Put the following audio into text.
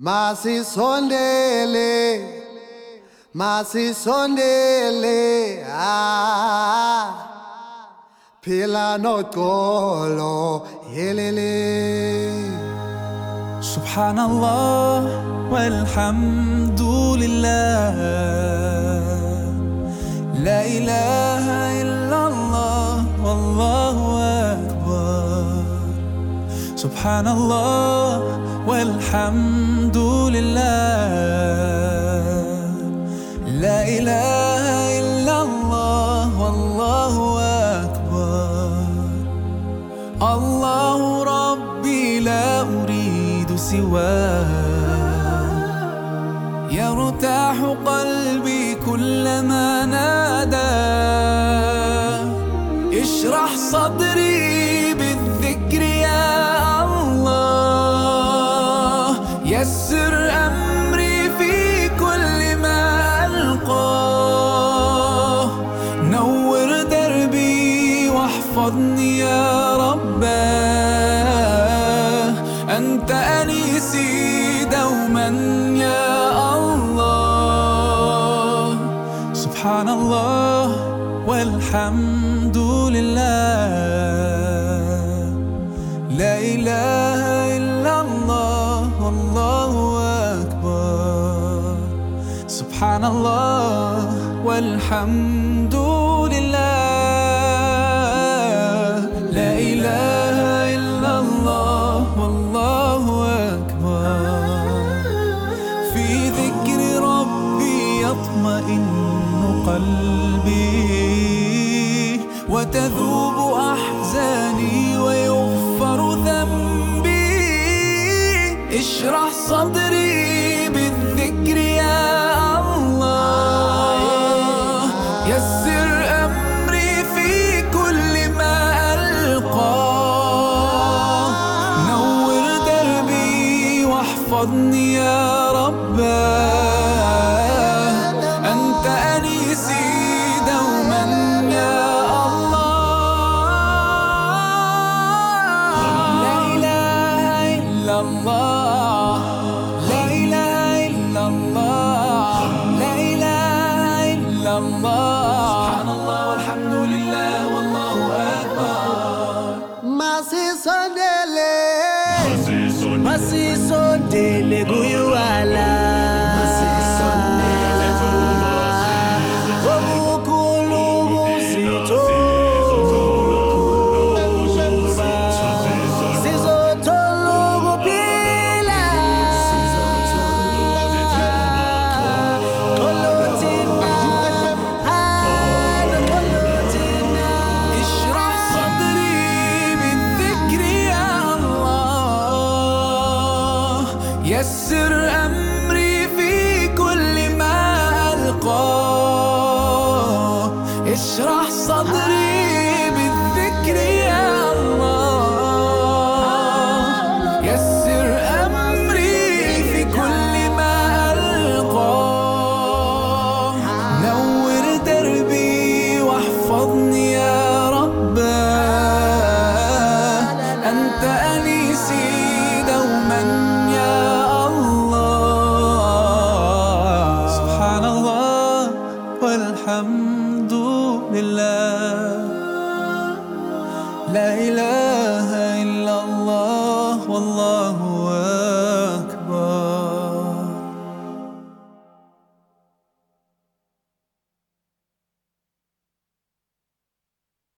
Masisondele, masisondele, ah, phila noxolo yelele. سبحان الله والحمد لله سبحان الله والحمد لله. لا إله إلا الله والله أكبر. الله ربي لا أريد سواه. يرتاح قلبي كلما نادى اشرح صدري سبحان الله والحمد لله. لا إله إلا الله والله أكبر. سبحان الله والحمد لله. لا إله إلا الله والله أكبر. في ذكر ربي يطمئن قلبي وتذوب أحزاني ويغفر ذنبي. اشرح صدري بالذكر يا الله. يسر أمري في كل ما نور دربي واحفظني يا الله سبحان الله والحمد لله والله أكبر. Masisondele, masisondele يسر أمري في كل ما ألقاه. اشرح صدري بالذكر